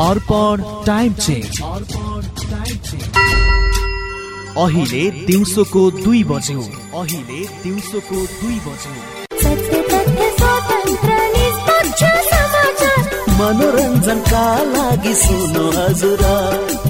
अर्पण time check अहिले दिउँसोको दुई बज्यो। अहिले दिउँसोको दुई बज्यो। मनोरञ्जनका लागि सुन्नु हजुर।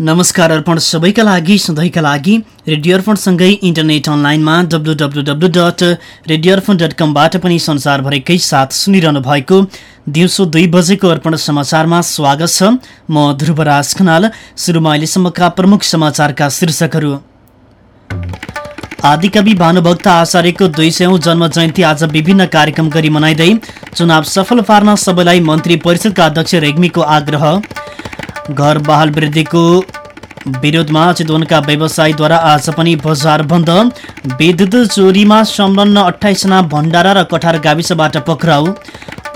नमस्कार अर्पण सबैका लागि सधैँका लागि रेडियो अर्पणसँगै इन्टरनेट अनलाइनमा W W W dot radio Arpan dot कमबाट पनि संसारभरिकै साथ सुनिरहनु भएको दिउँसो दुई बजेको अर्पण समाचारमा स्वागत छ। म ध्रुवराज खनाल सुरुमा अहिलेसम्मका प्रमुख समाचारका शीर्षकहरू। आदिकवि भानुभक्त आचार्यको दुई सयौं जन्म जयन्ती आज विभिन्न कार्यक्रम गरी मनाइँदै चुनाव सफल पार्न सबैलाई मन्त्री परिषदका अध्यक्ष रेग्मीको आग्रह। घर बहाल वृद्धिको विरोधमा चितवनका व्यवसायीद्वारा आज पनि बजार बन्द। विद्युत चोरीमा संलग्न अठाइसजना भण्डारा र कठार गाविसबाट पक्राउ।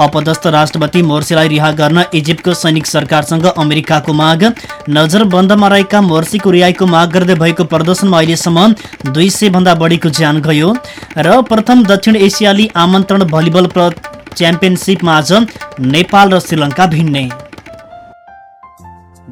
अपदस्थ राष्ट्रपति मोर्सीलाई रिहा गर्न इजिप्टको सैनिक सरकारसँग अमेरिकाको माग। नजरबन्दमा रहेका मोर्सीको रिहाईको माग गर्दै भएको प्रदर्शनमा अहिलेसम्म दुई सय भन्दा बढीको ज्यान गयो। र प्रथम दक्षिण एसियाली आमन्त्रण भलिबल प्र च्याम्पियनसिपमा आज नेपाल र श्रीलङ्का भिड्ने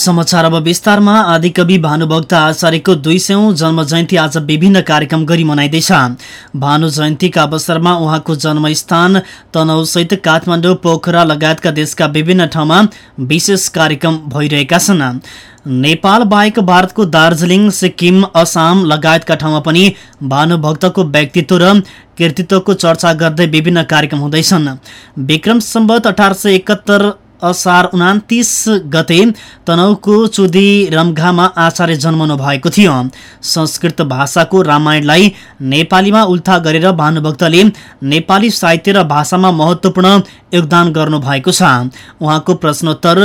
समाचार अब विस्तारमा। आदिकवि भानुभक्त आचार्यको दुई सयौं जन्म जयन्ती आज विभिन्न कार्यक्रम गरी मनाइँदैछ। भानु जयन्तीका अवसरमा उहाँको जन्मस्थान तनहुसहित काठमाडौँ पोखरा लगायतका देशका विभिन्न ठाउँमा विशेष कार्यक्रम भइरहेका छन्। नेपाल बाहेक भारतको दार्जिलिङ सिक्किम असम लगायतका ठाउँमा पनि भानुभक्तको व्यक्तित्व र कृतित्वको चर्चा गर्दै विभिन्न कार्यक्रम हुँदैछन्। विक्रम सम्बत अठार सय असार उनातिस गते तनहुको चुदी रम्घामा आचार्य जन्मनु भएको थियो। संस्कृत भाषाको रामायणलाई नेपालीमा उल्था गरेर भानुभक्तले नेपाली साहित्य र भाषामा महत्त्वपूर्ण योगदान गर्नुभएको छ। उहाँको प्रश्नोत्तर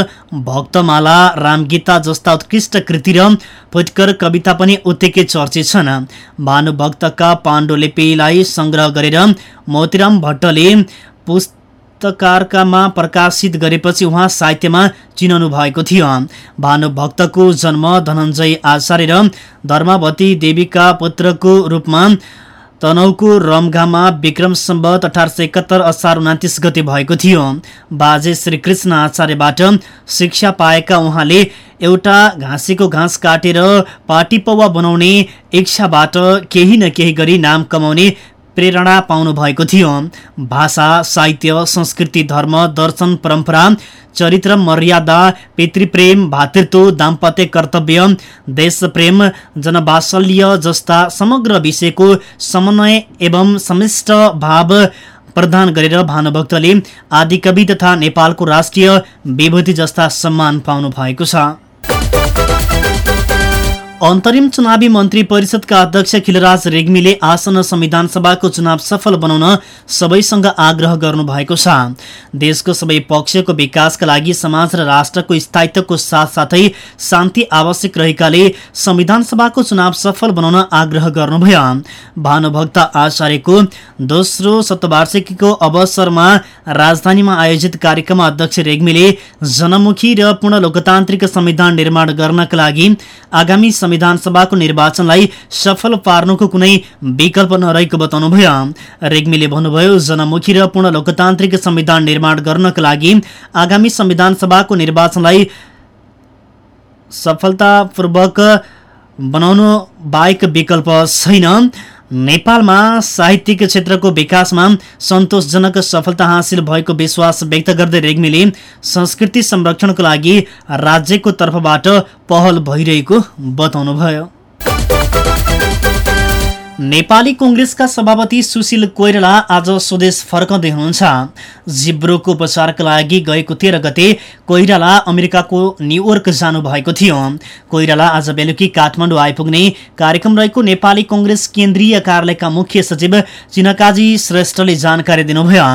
भक्तमाला रामगीता जस्ता उत्कृष्ट कृति र फुटकर कविता पनि उत्तिकै चर्चित छन्। भानुभक्तका पाण्डुलिपिलाई सङ्ग्रह गरेर मोतीराम भट्टले पुस्त पुस्तकारकामा प्रकाशित गरेपछि उहाँ साहित्यमा चिनाउनु भएको थियो। भानुभक्तको जन्म धनञ्जय आचार्य र धर्मावती देवीका पुत्रको रूपमा तनहुको रमघामा विक्रम सम्बत अठार सय एकहत्तर असार उनातिस गते भएको थियो। बाजे श्रीकृष्ण आचार्यबाट शिक्षा पाएका उहाँले एउटा घाँसेको घाँस काटेर पाटी पौवा बनाउने इच्छाबाट केही न केही गरी नाम कमाउने प्रेरणा पाउनु भएको थियो। भाषा साहित्य संस्कृति धर्म दर्शन परम्परा चरित्र मर्यादा पितृप्रेम भातृत्व दाम्पत्य कर्तव्य देशप्रेम जनवात्सल्य जस्ता समग्र विषयको समन्वय एवं समिष्ट भाव प्रदान गरेर भानुभक्तले आदिकवि तथा नेपालको राष्ट्रिय विभूति जस्ता सम्मान पाउनु भएको छ। अन्तरिम चुनावी मन्त्री परिषदका अध्यक्ष खिलराज रेग्मीले आसन संविधान सभाको चुनाव सफल बनाउन सबैसँग आग्रह गर्नुभएको छ। देशको सबै पक्षको विकासका लागि समाज र राष्ट्रको स्थायित्वको साथसाथै शान्ति आवश्यक रहेकाले संविधान सभाको चुनाव सफल बनाउन आग्रह गर्नुभयो। भानुभक्त आचार्यको दोस्रो शतवार्षिकीको अवसरमा राजधानीमा आयोजित कार्यक्रममा अध्यक्ष रेग्मीले जनमुखी र पूर्ण लोकतान्त्रिक संविधान निर्माण गर्नका लागि आगामी संविधान सभाको निर्वाचनलाई सफल पार्नुको कुनै विकल्प नरहेको बताउनुभयो। रेग्मीले भन्नुभयो जनमुखी र पूर्ण लोकतान्त्रिक संविधान निर्माण गर्नका लागि आगामी संविधान सभाको निर्वाचनलाई सफलतापूर्वक बनाउनु बाहेक विकल्प छैन। नेपालमा साहित्यिक क्षेत्रको विकासमा सन्तोषजनक सफलता हासिल भएको विश्वास व्यक्त गर्दै रेग्मीले संस्कृति संरक्षणको लागि राज्यको तर्फबाट पहल भइरहेको बताउनुभयो। नेपाली कङ्ग्रेसका सभापति सुशील कोइराला आज स्वदेश फर्कँदै हुनुहुन्छ। जिब्रोको उपचारका लागि गएको तेह्र गते कोइराला अमेरिकाको न्युयोर्क जानुभएको थियो। कोइराला आज बेलुकी काठमाडौँ आइपुग्ने कार्यक्रम रहेको नेपाली कङ्ग्रेस केन्द्रीय कार्यालयका मुख्य सचिव चिनकाजी श्रेष्ठले जानकारी दिनुभयो।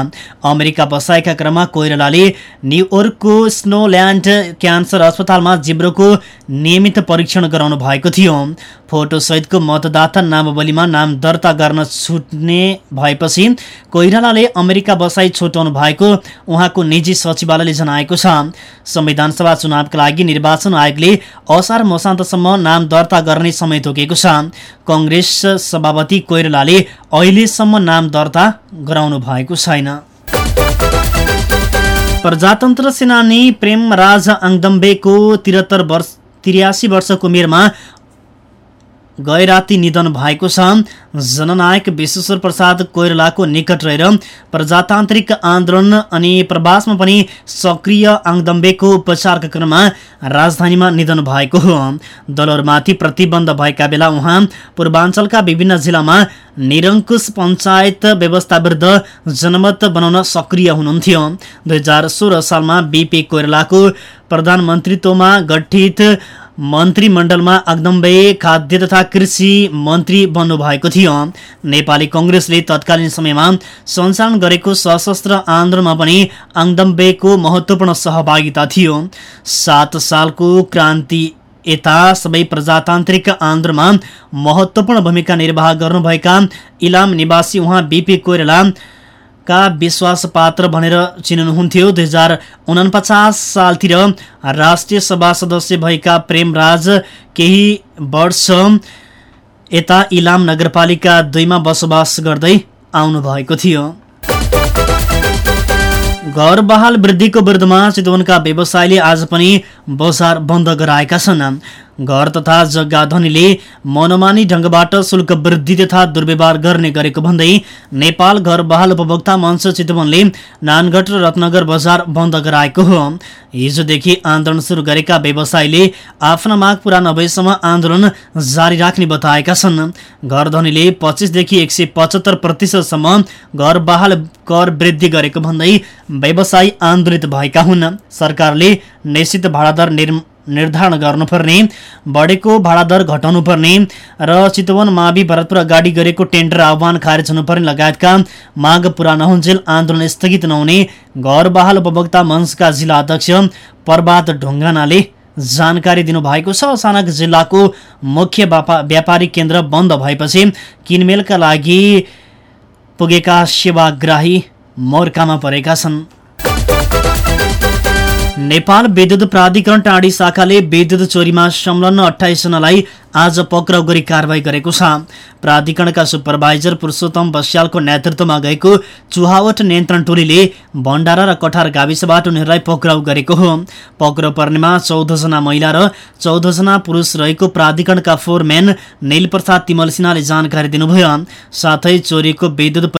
अमेरिका बसाएका क्रममा कोइरालाले न्युयोर्कको स्नोल्यान्ड क्यान्सर अस्पतालमा जिब्रोको नियमित परीक्षण गराउनु भएको थियो। फोटोसहितको मतदाता नामावलीमा नाम दर्ता गर्न छुट्ने भएपछि कोइरालाले अमेरिका बसाई छुट्याउनु भएको उहाँको निजी सचिवालयले जनाएको छ। संविधान सभा चुनावका लागि निर्वाचन आयोगले असार मसान्तसम्म नाम दर्ता गर्ने समय तोकेको छ। कङ्ग्रेस सभापति कोइरालाले अहिलेसम्म नाम दर्ता गराउनु भएको छैन। प्रजातन्त्र सेनानी प्रेमराज आङदम्बेको त्रिहत्तर वर्ष त्रियासी वर्षको उमेरमा गए राति निधन भएको छ। जननायक विश्वेश्वर प्रसाद कोइरालाको निकट रहेर प्रजातान्त्रिक आन्दोलन अनि प्रवासमा पनि सक्रिय आङदम्बेको उपचारका क्रममा राजधानीमा निधन भएको हो। दलहरूमाथि प्रतिबन्ध भएका बेला उहाँ पूर्वाञ्चलका विभिन्न जिल्लामा निरङ्कुश पञ्चायत व्यवस्था विरुद्ध जनमत बनाउन सक्रिय हुनुहुन्थ्यो। दुई हजार सोह्र सालमा बिपी कोइरालाको प्रधानमन्त्रीत्वमा गठित मन्त्रीमण्डलमा अग्दम्बे खाद्य तथा कृषि मन्त्री बन्नुभएको थियो। नेपाली कङ्ग्रेसले तत्कालीन समयमा सञ्चालन गरेको सशस्त्र आन्दोलनमा पनि अङ्दम्बेको महत्त्वपूर्ण सहभागिता थियो। सात सालको क्रान्ति यता सबै प्रजातान्त्रिक आन्दोलनमा महत्त्वपूर्ण भूमिका निर्वाह गर्नुभएका इलाम निवासी उहाँ बिपी कोइराला का विश्वास पात्र भनेर चिन्नुहुन्थ्यो। दुई हजार उनपचास सालतिर राष्ट्रिय सभा सदस्य भएका प्रेमराज केही वर्ष यता इलाम नगरपालिका दुईमा बसोबास गर्दै आउनुभएको थियो। घर बहाल वृद्धिको विरुद्धमा चितवनका व्यवसायीले आज पनि बजार बन्द गराएका छन्। घर तथा जग्गा धनीले मनोमानी ढङ्गबाट शुल्क वृद्धि तथा दुर्व्यवहार गर्ने गरेको भन्दै नेपाल घर बहाल उपभोक्ता मञ्च चितवनले नानगढ र रत्नगर बजार बन्द गराएको हो। हिजोदेखि आन्दोलन सुरु गरेका व्यवसायीले आफ्ना माग पूरा नभएसम्म आन्दोलन जारी राख्ने बताएका छन्। घर धनीले पच्चिसदेखि एक सय पचहत्तर प्रतिशतसम्म घर बहाल कर वृद्धि गरेको भन्दै व्यवसायी आन्दोलित भएका हुन्। सरकारले निश्चित भाडादर निर् निर्धारण गर्नुपर्ने बढेको भाडादर घटाउनुपर्ने र चितवन मावि भरतपुर अगाडि गरेको टेन्डर आह्वान खारेज हुनुपर्ने लगायतका माग पूरा नहुन्जेल आन्दोलन स्थगित नहुने घर बहाल उपभोक्ता मञ्चका जिल्ला अध्यक्ष प्रभात ढुङ्गानाले जानकारी दिनुभएको छ। अचानक जिल्लाको मुख्य व्यापारिक केन्द्र बन्द भएपछि किनमेलका लागि पुगेका सेवाग्राही मोर्कामा परेका छन्। नेपाल विद्युत प्राधिकरण टाढी शाखाले विद्युत चोरीमा संलग्न अठाइसजनालाई आज पक्राउ गरी कारवाही गरेको छ। प्राधिकरणका सुपरभाइजर पुरुषोत्तम बस्यालको नेतृत्वमा गएको चुहावट नियन्त्रण टोलीले भण्डारा र कठार गाविसबाट उनीहरूलाई पक्राउ गरेको हो। पक्राउ पर्नेमा चौधजना महिला र चौधजना पुरुष रहेको प्राधिकरणका फोरम्यान निलप्रसाद तिमल सिन्हाले जानकारी दिनुभयो। साथै चोरीको विद्युत